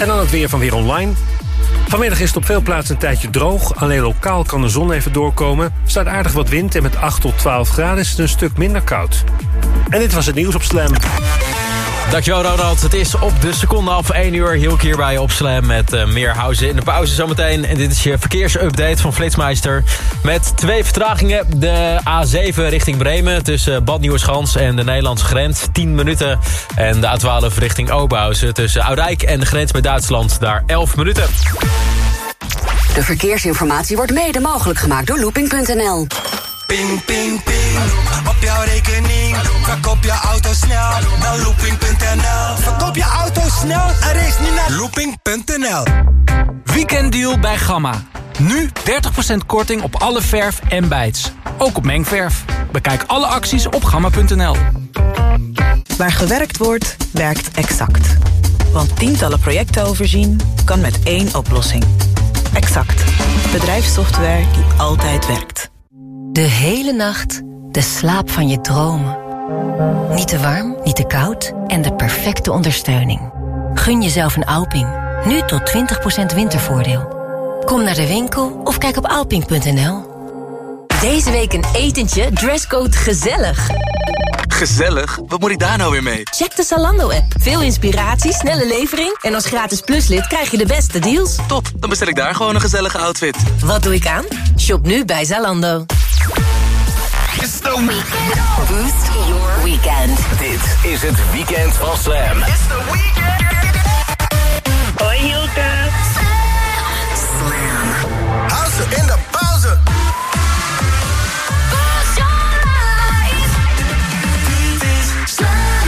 En dan het weer van Weer Online. Vanmiddag is het op veel plaatsen een tijdje droog. Alleen lokaal kan de zon even doorkomen. Staat aardig wat wind en met 8 tot 12 graden is het een stuk minder koud. En dit was het nieuws op Slam. Dankjewel Ronald. Het is op de seconde af 1 uur. Hielk hier bij op Slam met uh, meer houden in de pauze zometeen. En dit is je verkeersupdate van Flitsmeister. Met twee vertragingen. De A7 richting Bremen tussen Bad Nieuweschans en de Nederlandse grens. 10 minuten. En de A12 richting Oberhausen tussen Oudijk en de grens met Duitsland. Daar 11 minuten. De verkeersinformatie wordt mede mogelijk gemaakt door looping.nl. Ping, ping, ping. Op jouw rekening. Verkoop je auto snel naar looping.nl. Verkoop je auto snel en race niet naar looping.nl. Weekenddeal bij Gamma. Nu 30% korting op alle verf en bijts. Ook op mengverf. Bekijk alle acties op gamma.nl. Waar gewerkt wordt, werkt exact. Want tientallen projecten overzien kan met één oplossing. Exact. Bedrijfssoftware die altijd werkt. De hele nacht de slaap van je dromen. Niet te warm, niet te koud en de perfecte ondersteuning. Gun jezelf een Alping. Nu tot 20% wintervoordeel. Kom naar de winkel of kijk op alping.nl. Deze week een etentje, dresscode gezellig. Gezellig? Wat moet ik daar nou weer mee? Check de Zalando-app. Veel inspiratie, snelle levering... en als gratis pluslid krijg je de beste deals. Top, dan bestel ik daar gewoon een gezellige outfit. Wat doe ik aan? Shop nu bij Zalando. It's the weekend. Boost your weekend. Dit is het weekend van Slam. It's the weekend. Hoi Hilke. Slam. Hou ze in de pauze.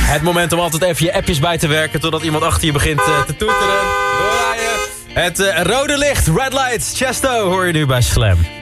Het moment om altijd even je appjes bij te werken... totdat iemand achter je begint uh, te toeteren. Doorrijden. Het uh, rode licht, red lights, Chesto hoor je nu bij Slam.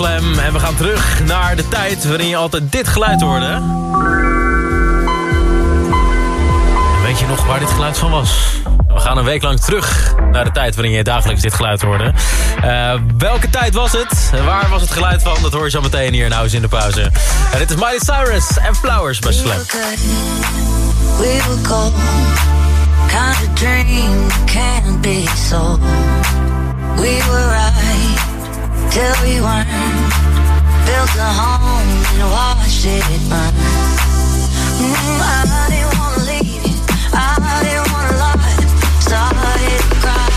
En we gaan terug naar de tijd waarin je altijd dit geluid hoorde. En weet je nog waar dit geluid van was? We gaan een week lang terug naar de tijd waarin je dagelijks dit geluid hoorde. Eh, welke tijd was het? Waar was het geluid van? Dat hoor je zo meteen hier nou eens in de Pauze. En dit is Miley Cyrus en Flowers bij Slam. We were cold, kind of dream can't be so. We were right. till we weren't. Built a home and watched it burn. Mm, I didn't wanna leave you. I didn't wanna lie. Started to cry.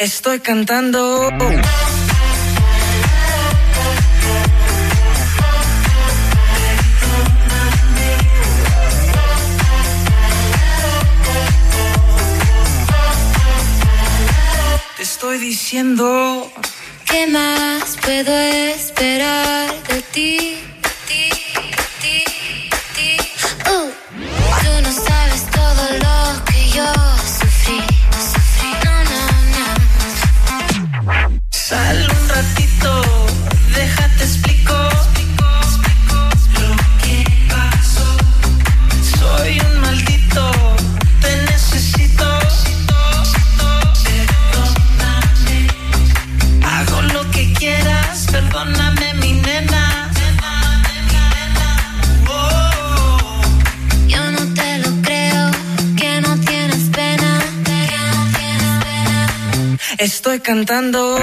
estoy cantando. Te estoy diciendo. ¿Qué más puedo esperar de ti? estoy cantando.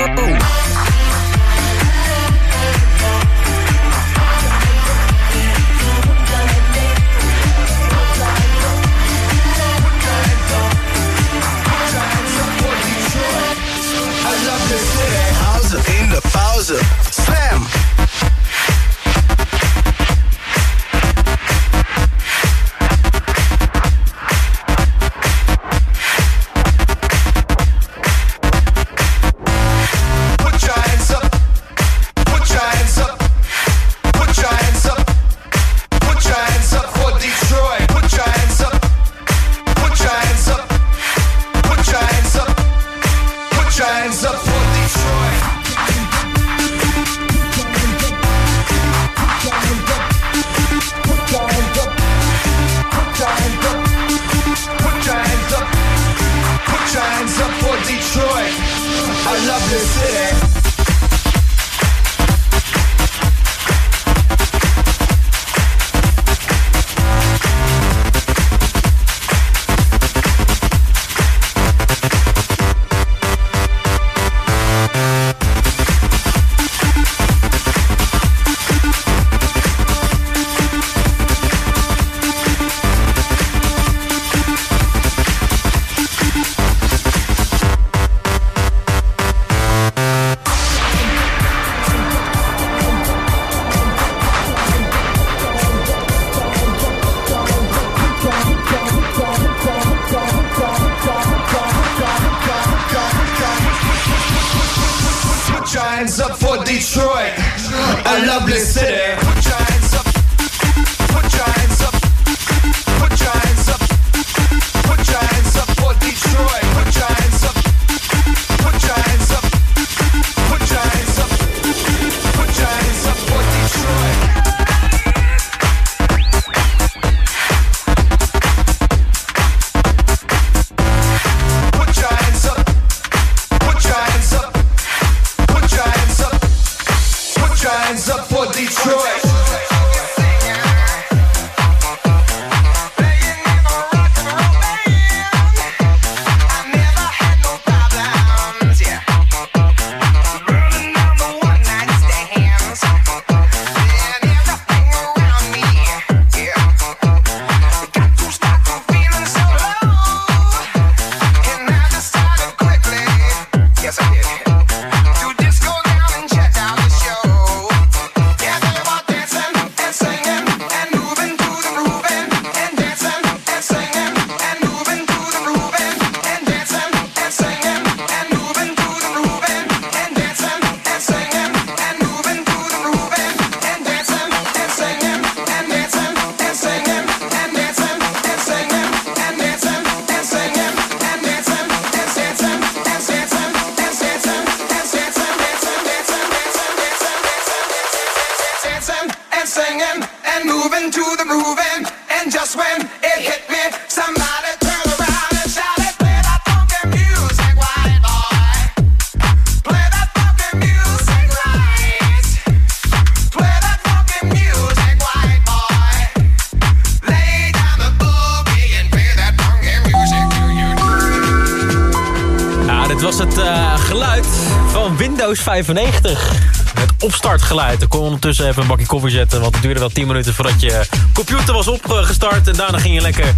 95. Het opstartgeluid. Ik kon ondertussen even een bakje koffie zetten. Want het duurde wel 10 minuten voordat je computer was opgestart. En daarna ging je lekker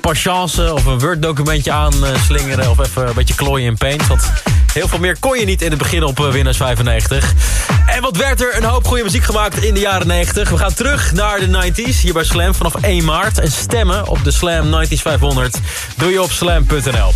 patience of een Word documentje aanslingeren. Of even een beetje klooien in paint. Want heel veel meer kon je niet in het begin op eh, Windows 95. En wat werd er? Een hoop goede muziek gemaakt in de jaren 90. We gaan terug naar de 90s hier bij Slam vanaf 1 maart. En stemmen op de Slam 90s 500 doe je op slam.nl.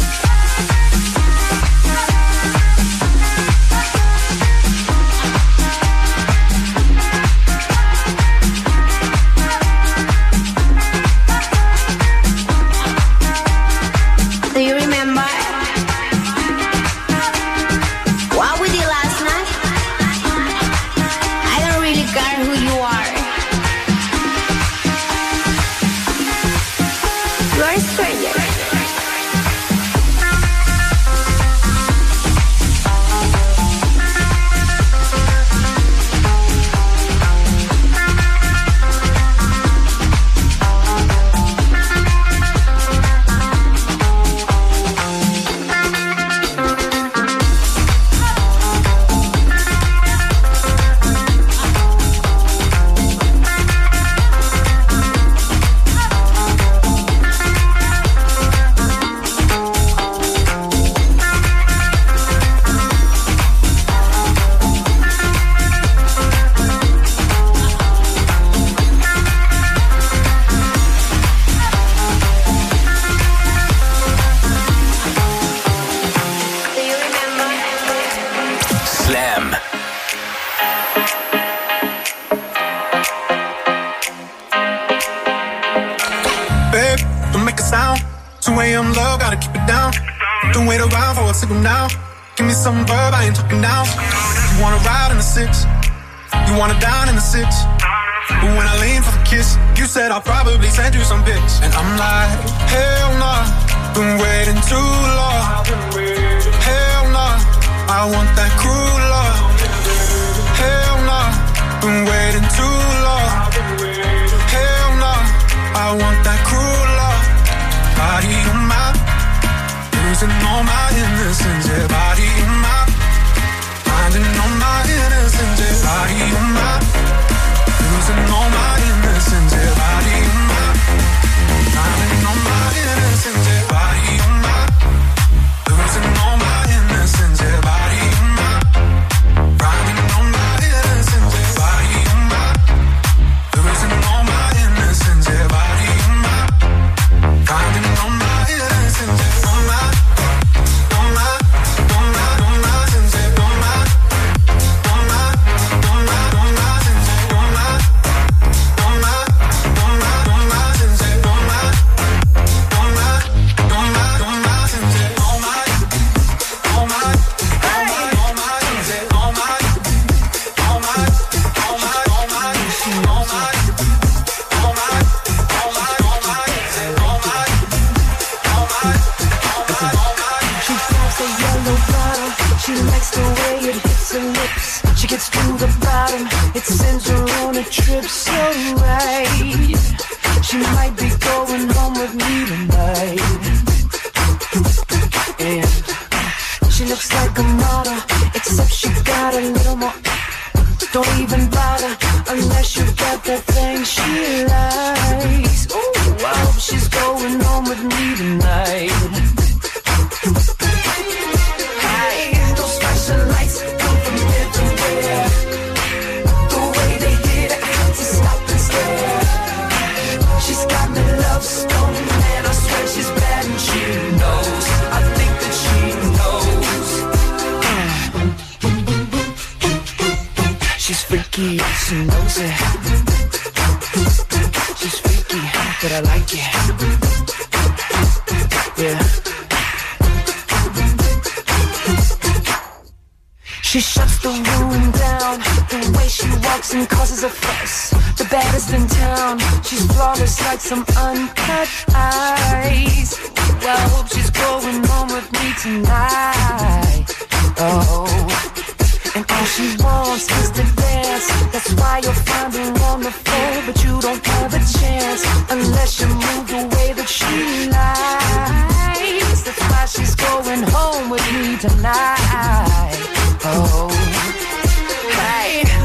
likes and causes a fuss. The baddest in town, she's flawless like some uncut ice. Well, I hope she's going home with me tonight. Oh, and all she wants is to dance. That's why you'll find her on the floor, but you don't have a chance unless you move the way that she likes. That's why she's going home with me tonight. Oh, Hey.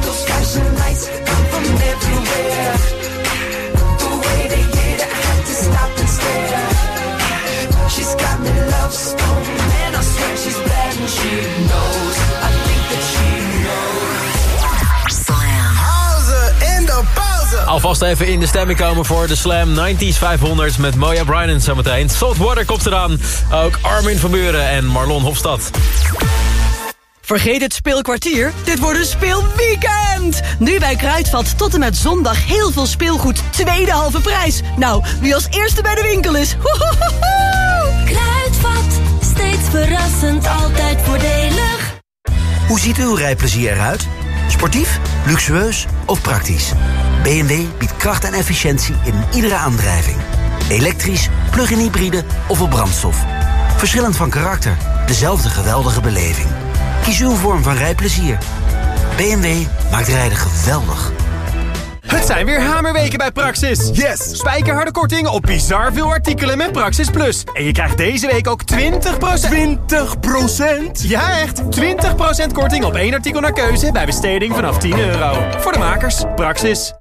Alvast even in de stemming komen voor de Slam 90s 500 met Moja en zometeen. Saltwater komt eraan. Ook Armin van Buren en Marlon Hofstad. Vergeet het speelkwartier, dit wordt een speelweekend! Nu bij Kruidvat tot en met zondag heel veel speelgoed, tweede halve prijs. Nou, wie als eerste bij de winkel is, hohohoho! Kruidvat, steeds verrassend, altijd voordelig. Hoe ziet uw rijplezier eruit? Sportief, luxueus of praktisch? BMW biedt kracht en efficiëntie in iedere aandrijving. Elektrisch, plug-in hybride of op brandstof. Verschillend van karakter, dezelfde geweldige beleving. Kies uw vorm van rijplezier. BMW maakt rijden geweldig. Het zijn weer hamerweken bij Praxis. Yes! Spijkerharde korting op bizar veel artikelen met Praxis Plus. En je krijgt deze week ook 20%... 20%? Ja, echt! 20% korting op één artikel naar keuze bij besteding vanaf 10 euro. Voor de makers, Praxis.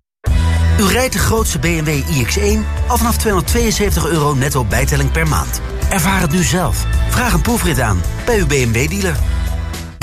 U rijdt de grootste BMW iX1 al vanaf 272 euro netto bijtelling per maand. Ervaar het nu zelf. Vraag een proefrit aan bij uw BMW-dealer.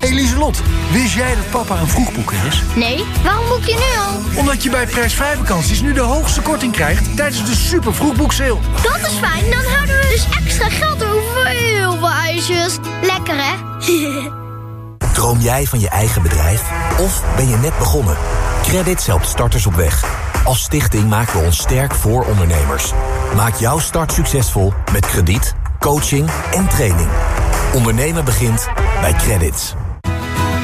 Eliselot, wist jij dat papa een vroegboeker is? Nee, waarom boek je nu al? Omdat je bij prijsvrij vakanties nu de hoogste korting krijgt tijdens de super vroegboekseil. Dat is fijn, dan houden we dus extra geld over voor heel veel ijsjes. Lekker hè? Droom jij van je eigen bedrijf? Of ben je net begonnen? Credits helpt starters op weg. Als stichting maken we ons sterk voor ondernemers. Maak jouw start succesvol met krediet, coaching en training. Ondernemen begint bij Credits.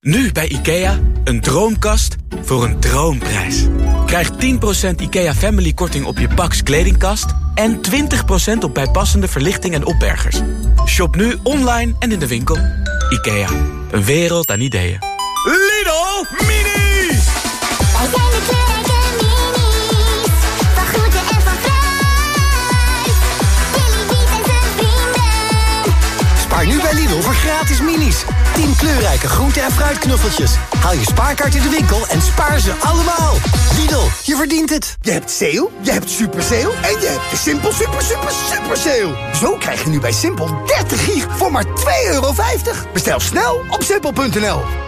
Nu bij IKEA, een droomkast voor een droomprijs. Krijg 10% IKEA Family korting op je Pax kledingkast... en 20% op bijpassende verlichting en opbergers. Shop nu online en in de winkel. IKEA, een wereld aan ideeën. Lidl! Gratis minis. 10 kleurrijke groente- en fruitknuffeltjes. Haal je spaarkaart in de winkel en spaar ze allemaal. Lidl, je verdient het. Je hebt sale, je hebt super sale en je hebt de Simpel super super super sale. Zo krijg je nu bij Simpel 30 gig voor maar 2,50 euro. Bestel snel op simpel.nl.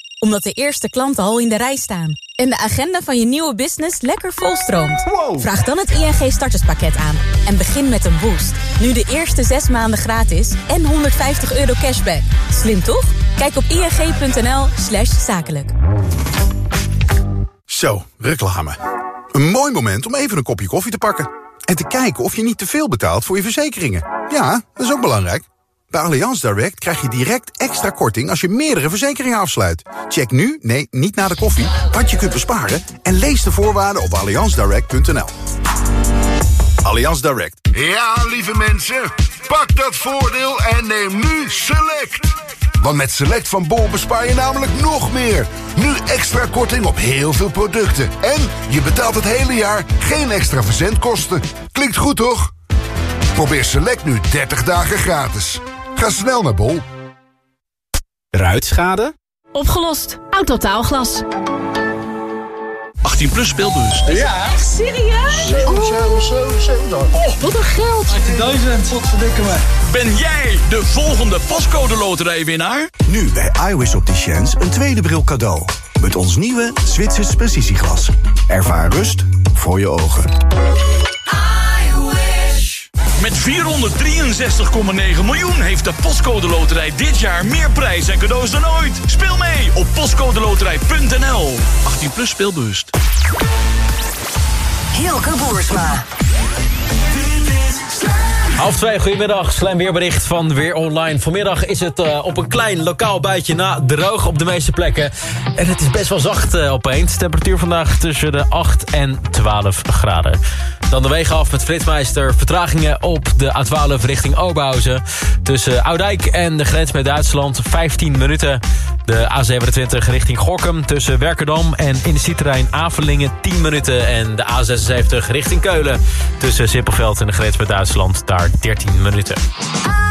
omdat de eerste klanten al in de rij staan... en de agenda van je nieuwe business lekker volstroomt... vraag dan het ING starterspakket aan en begin met een boost. Nu de eerste zes maanden gratis en 150 euro cashback. Slim toch? Kijk op ing.nl slash zakelijk. Zo, reclame. Een mooi moment om even een kopje koffie te pakken. En te kijken of je niet te veel betaalt voor je verzekeringen. Ja, dat is ook belangrijk. Bij Allianz Direct krijg je direct extra korting als je meerdere verzekeringen afsluit. Check nu, nee, niet na de koffie, wat je kunt besparen... en lees de voorwaarden op allianzdirect.nl. Allianz Direct. Ja, lieve mensen, pak dat voordeel en neem nu Select. Want met Select van Bol bespaar je namelijk nog meer. Nu extra korting op heel veel producten. En je betaalt het hele jaar geen extra verzendkosten. Klinkt goed, toch? Probeer Select nu 30 dagen gratis. Ga snel naar Bol. Ruitschade? Opgelost. Autotaalglas. 18 plus speelbus. Ja. Echt serieus? Oh, wat een geld. 18.000. Wat verdikken me. Ben jij de volgende pascode loterijwinnaar? Nu bij iWis Opticians een tweede bril cadeau. Met ons nieuwe Zwitsers precisieglas. Ervaar rust voor je ogen. Met 463,9 miljoen heeft de Postcode Loterij dit jaar meer prijs en cadeaus dan ooit. Speel mee op postcodeloterij.nl. 18 plus speelbewust. Hilke Boersma. Half twee, goedemiddag. Slim weerbericht van Weer Online. Vanmiddag is het eh, op een klein lokaal buitje na droog op de meeste plekken. En het is best wel zacht uh, opeens. Temperatuur vandaag tussen de 8 en 12 graden. Dan de wegen af met Fritsmeister. Vertragingen op de A12 richting Oberhausen. Tussen Oudijk en de grens met Duitsland 15 minuten. De A27 richting Gorkum tussen Werkendam en industrieterrein Avelingen 10 minuten. En de A76 richting Keulen tussen Zippelveld en de grens met Duitsland daar 13 minuten. Ah.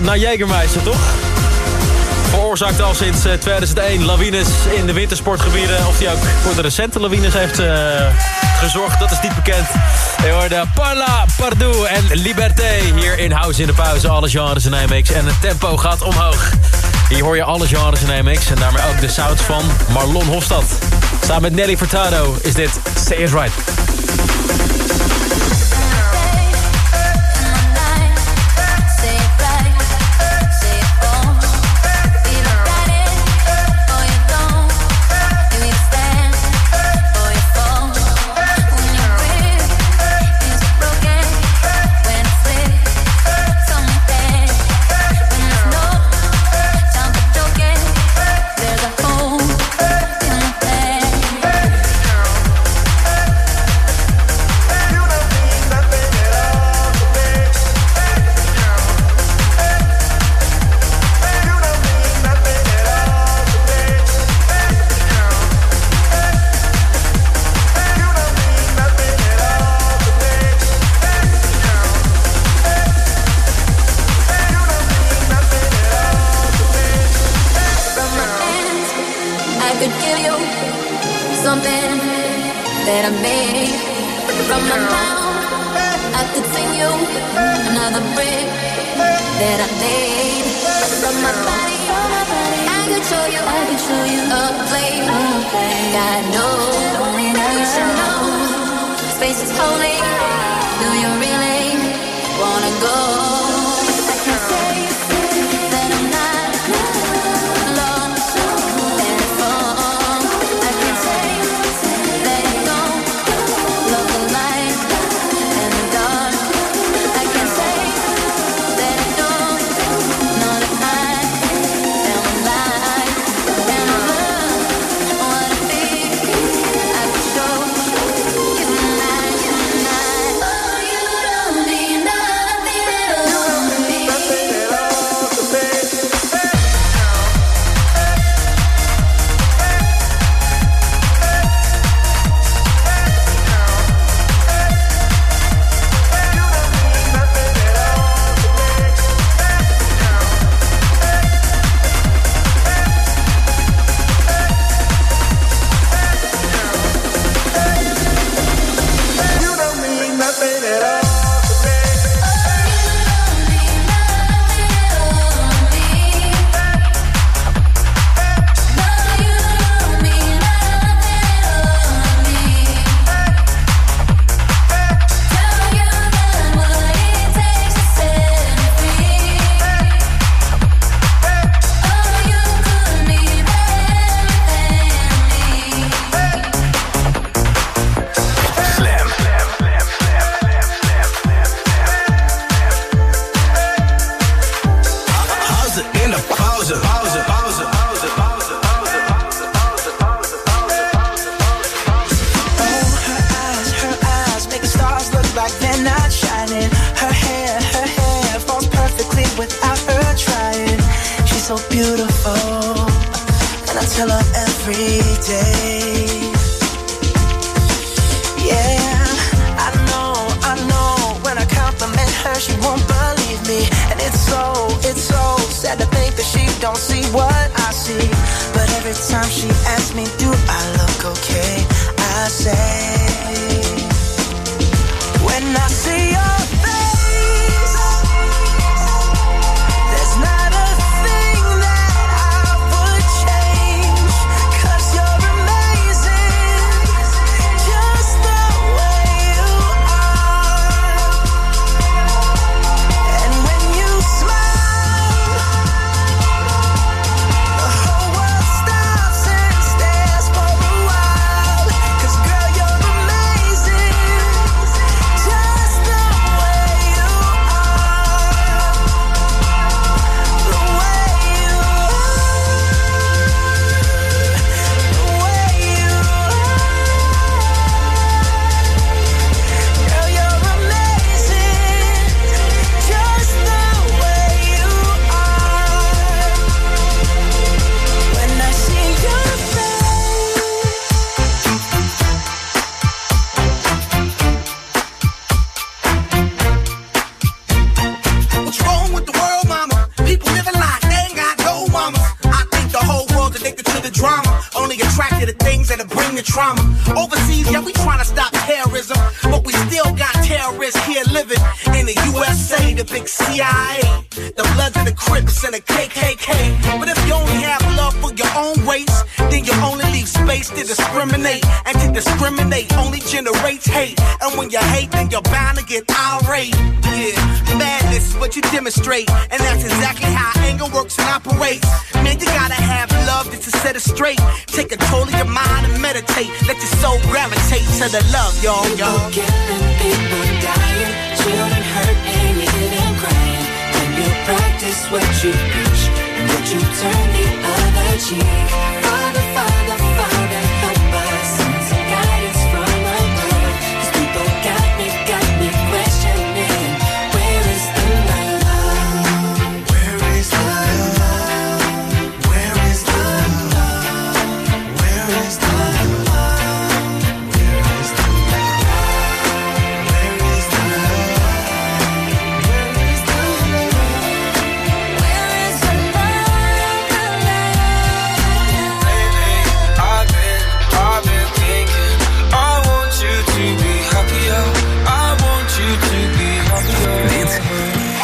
Naar Jägermeister, toch? Veroorzaakt al sinds eh, 2001 lawines in de wintersportgebieden. Of die ook voor de recente lawines heeft eh, gezorgd, dat is niet bekend. Je hoorde Parla, Pardoux en Liberté hier in House in de Pauze. Alle genres in IMX en het tempo gaat omhoog. Hier hoor je alle genres in IMX en daarmee ook de sounds van Marlon Hofstad. Samen met Nelly Furtado is dit Say It Right.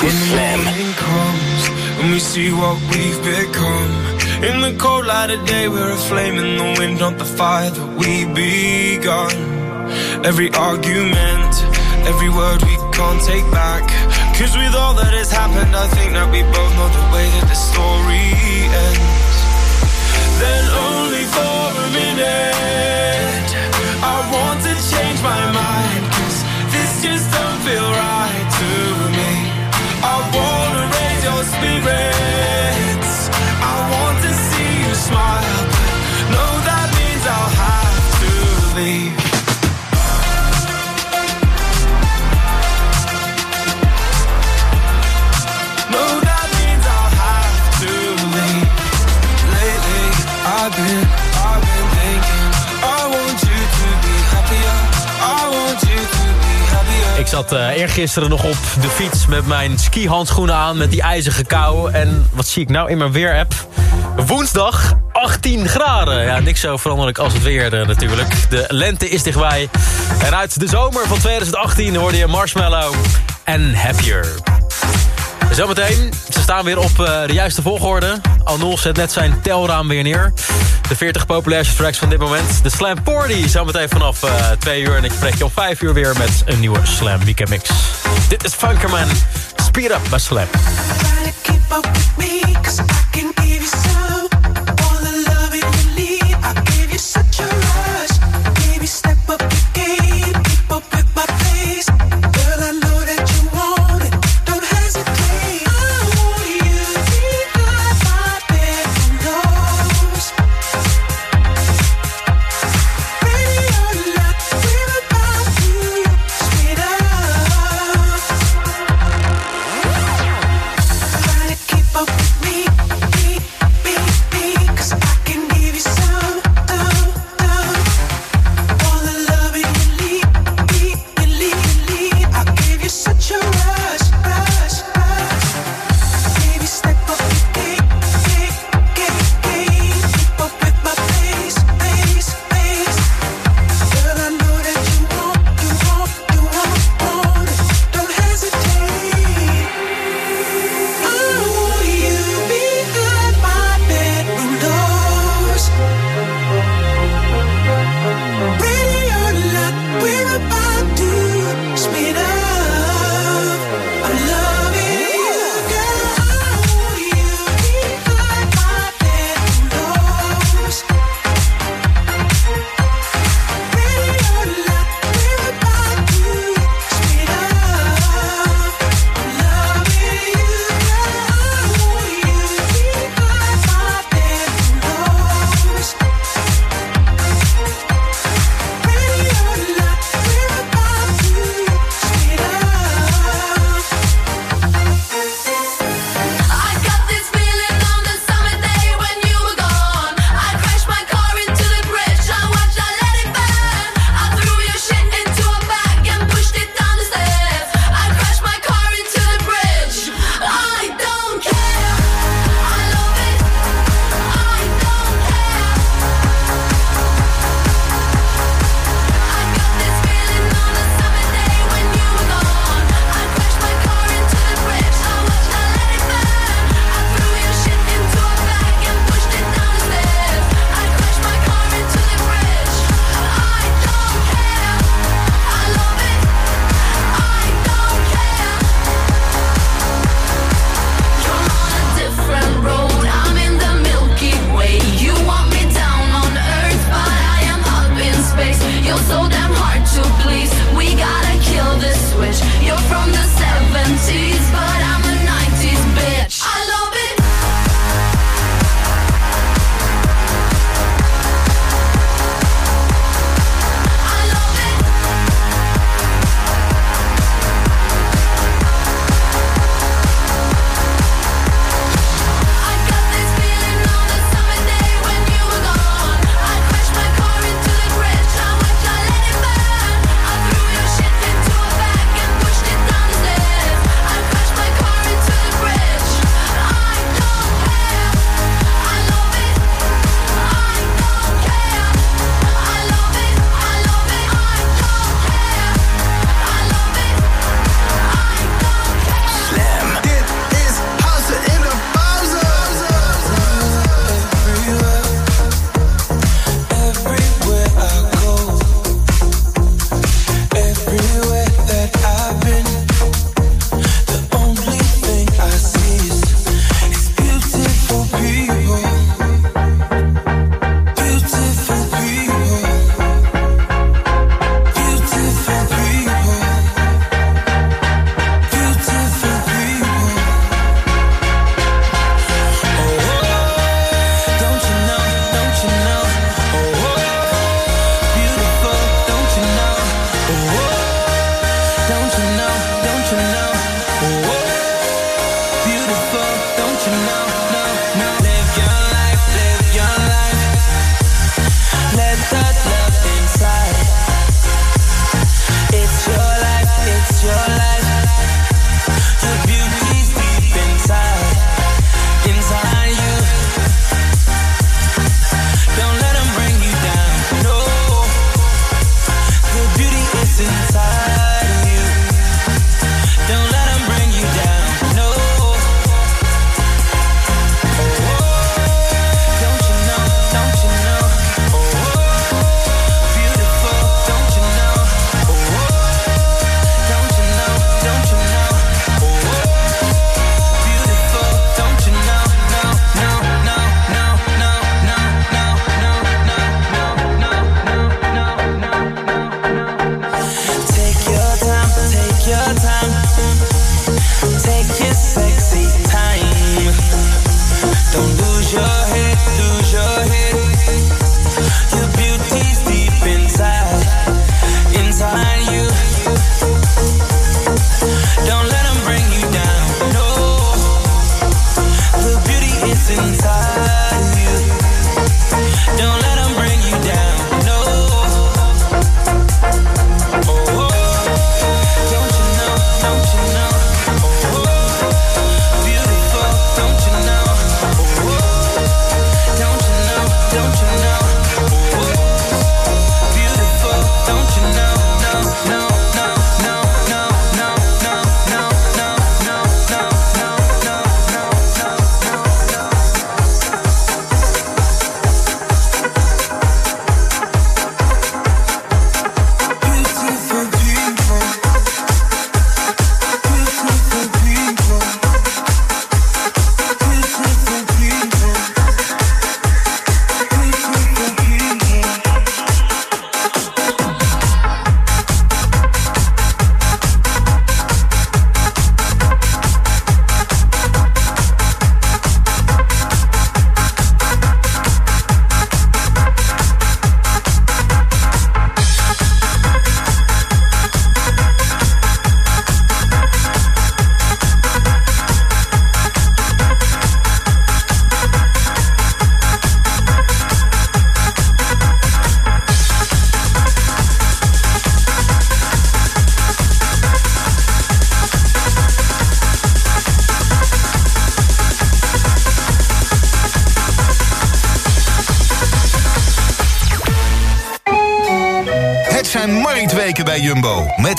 In the morning comes and we see what we've become. In the cold light of day, we're a flame in the wind, not the fire that we begun. Every argument, every word we can't take back. Cause with all that has happened, I think that we both know the way that the story ends. Then only for a minute, I want to change my mind. baby. zat eh, eergisteren nog op de fiets met mijn skihandschoenen aan... met die ijzige kou. En wat zie ik nou in mijn weer-app? Woensdag 18 graden. Ja, niks zo veranderlijk als het weer eh, natuurlijk. De lente is dichtbij. En uit de zomer van 2018 hoorde je Marshmallow en Happier. Zometeen, ze staan weer op eh, de juiste volgorde. Anul zet net zijn telraam weer neer. De 40 populairste tracks van dit moment. De Slam Party, zometeen vanaf eh, 2 uur. En ik spreek je om 5 uur weer met een nieuwe Slam Weekend Mix. Dit is Funkerman. Speed up bij Slam.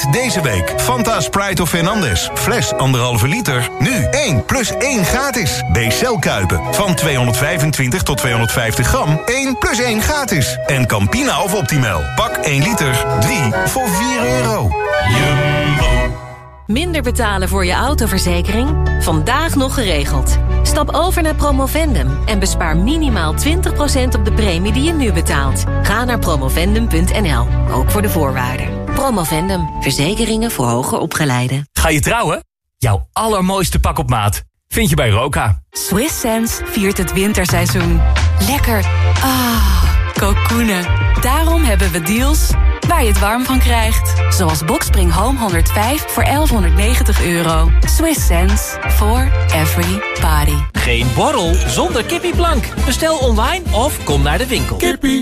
Deze week Fanta Sprite of Fernandes. Fles 1,5 liter. Nu 1 plus 1 gratis. B-cel Kuipen. Van 225 tot 250 gram. 1 plus 1 gratis. En Campina of Optimal. Pak 1 liter. 3 voor 4 euro. Jumbo. Minder betalen voor je autoverzekering? Vandaag nog geregeld. Stap over naar Promovendum en bespaar minimaal 20% op de premie die je nu betaalt. Ga naar promovendum.nl, ook voor de voorwaarden. Promovendum, verzekeringen voor hoger opgeleiden. Ga je trouwen? Jouw allermooiste pak op maat vind je bij Roka. Swiss Sense viert het winterseizoen. Lekker. Ah, kokoenen. Daarom hebben we deals waar je het warm van krijgt. Zoals Boxspring Home 105 voor 1190 euro. Swiss sense for every body. Geen borrel zonder kippieplank. Bestel online of kom naar de winkel. Kippie.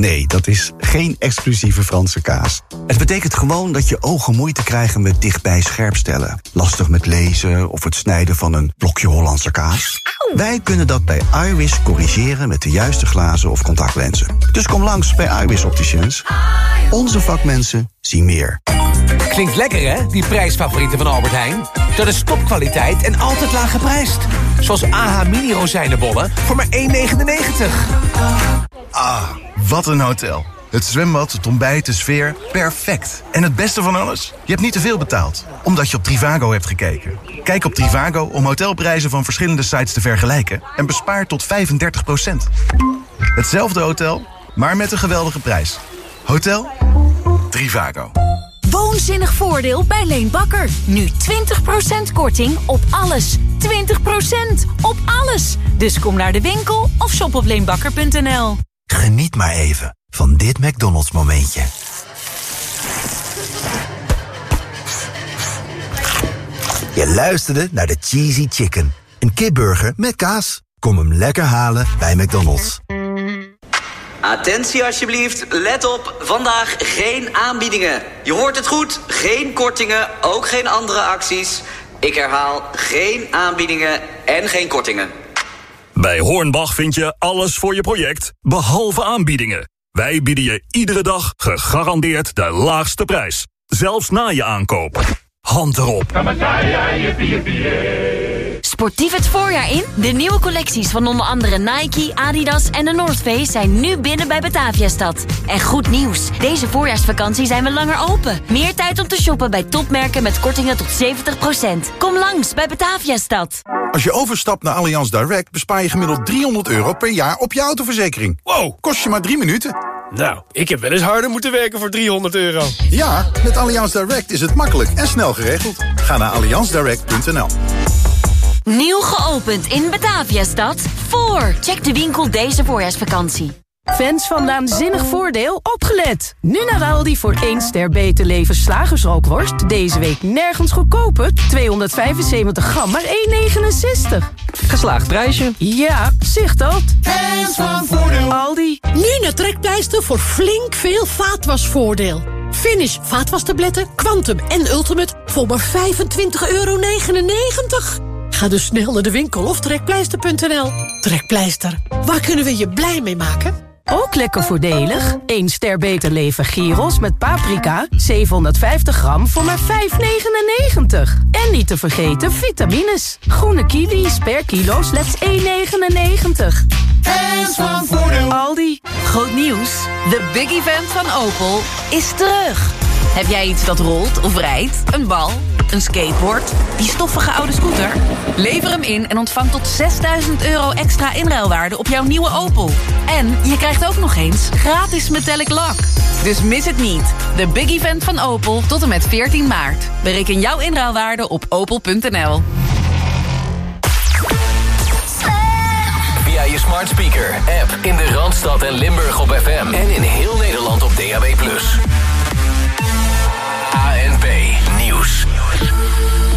Nee, dat is geen exclusieve Franse kaas. Het betekent gewoon dat je ogen moeite krijgen met dichtbij scherpstellen. Lastig met lezen of het snijden van een blokje Hollandse kaas. Wij kunnen dat bij iWis corrigeren met de juiste glazen of contactlenzen. Dus kom langs bij iWis Opticians. Onze vakmensen zien meer. Klinkt lekker hè, die prijsfavorieten van Albert Heijn? Dat is topkwaliteit en altijd laag geprijsd. Zoals AH Mini rozijnenbollen voor maar 1,99. Ah, wat een hotel. Het zwembad, het ontbijt, de sfeer, perfect. En het beste van alles? Je hebt niet te veel betaald, omdat je op Trivago hebt gekeken. Kijk op Trivago om hotelprijzen van verschillende sites te vergelijken... en bespaar tot 35% Hetzelfde hotel, maar met een geweldige prijs. Hotel Trivago. Woonzinnig voordeel bij Leen Bakker. Nu 20% korting op alles. 20% op alles. Dus kom naar de winkel of shop op leenbakker.nl. Geniet maar even van dit McDonald's momentje. Je luisterde naar de Cheesy Chicken. Een kipburger met kaas. Kom hem lekker halen bij McDonald's. Attentie alsjeblieft, let op, vandaag geen aanbiedingen. Je hoort het goed, geen kortingen, ook geen andere acties. Ik herhaal, geen aanbiedingen en geen kortingen. Bij Hornbach vind je alles voor je project, behalve aanbiedingen. Wij bieden je iedere dag gegarandeerd de laagste prijs. Zelfs na je aankoop. Hand erop. Sportief het voorjaar in? De nieuwe collecties van onder andere Nike, Adidas en de North Face zijn nu binnen bij Bataviastad. En goed nieuws, deze voorjaarsvakantie zijn we langer open. Meer tijd om te shoppen bij topmerken met kortingen tot 70%. Kom langs bij Bataviastad. Als je overstapt naar Allianz Direct bespaar je gemiddeld 300 euro per jaar op je autoverzekering. Wow, kost je maar drie minuten. Nou, ik heb wel eens harder moeten werken voor 300 euro. Ja, met Allianz Direct is het makkelijk en snel geregeld. Ga naar allianzdirect.nl. Nieuw geopend in Bataviastad. Voor. Check de winkel deze voorjaarsvakantie. Fans van Naanzinnig Voordeel, opgelet! Nu naar Aldi voor 1 ster beter leven slagersrookworst. Deze week nergens goedkoper. 275 gram, maar 1,69. Geslaagd prijsje. Ja, zicht dat. Fans van Voordeel. Aldi. Nu naar Trekpleister voor flink veel vaatwasvoordeel. Finish vaatwastabletten, Quantum en Ultimate voor maar 25,99 euro. Ga dus snel naar de winkel of trekpleister.nl. Trekpleister, waar kunnen we je blij mee maken? Ook lekker voordelig. 1 ster beter leven gyros met paprika. 750 gram voor maar 5,99. En niet te vergeten vitamines. Groene kiwis per kilo slechts 1,99. Fans van Voordeel. Aldi. Groot nieuws. De big event van Opel is terug. Heb jij iets dat rolt of rijdt? Een bal? Een skateboard? Die stoffige oude scooter? Lever hem in en ontvang tot 6000 euro extra inruilwaarde op jouw nieuwe Opel. En je krijgt ook nog eens gratis metallic lak. Dus mis het niet. De big event van Opel tot en met 14 maart. Bereken jouw inruilwaarde op opel.nl. Via je smart speaker, app in de Randstad en Limburg op FM. En in heel Nederland op DAB+.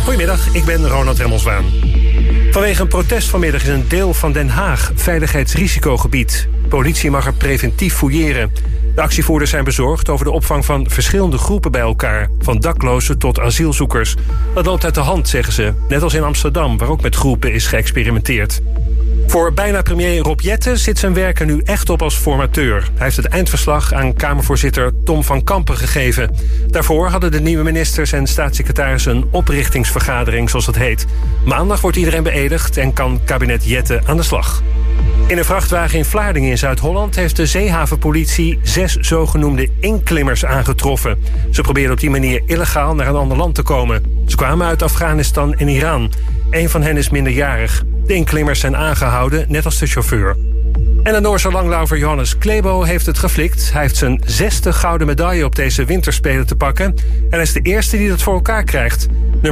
Goedemiddag, ik ben Ronald Remmelswaan. Vanwege een protest vanmiddag is een deel van Den Haag veiligheidsrisicogebied. Politie mag er preventief fouilleren. De actievoerders zijn bezorgd over de opvang van verschillende groepen bij elkaar. Van daklozen tot asielzoekers. Dat loopt uit de hand, zeggen ze. Net als in Amsterdam, waar ook met groepen is geëxperimenteerd. Voor bijna premier Rob Jetten zit zijn werk er nu echt op als formateur. Hij heeft het eindverslag aan Kamervoorzitter Tom van Kampen gegeven. Daarvoor hadden de nieuwe ministers en staatssecretarissen een oprichtingsvergadering, zoals dat heet. Maandag wordt iedereen beëdigd en kan kabinet Jetten aan de slag. In een vrachtwagen in Vlaardingen in Zuid-Holland heeft de zeehavenpolitie zes zogenoemde inklimmers aangetroffen. Ze probeerden op die manier illegaal naar een ander land te komen. Ze kwamen uit Afghanistan en Iran. Een van hen is minderjarig. De inklimmers zijn aangehouden, net als de chauffeur. En de Noorse langlaufer Johannes Klebo heeft het geflikt. Hij heeft zijn zesde gouden medaille op deze winterspelen te pakken. En hij is de eerste die dat voor elkaar krijgt. Nummer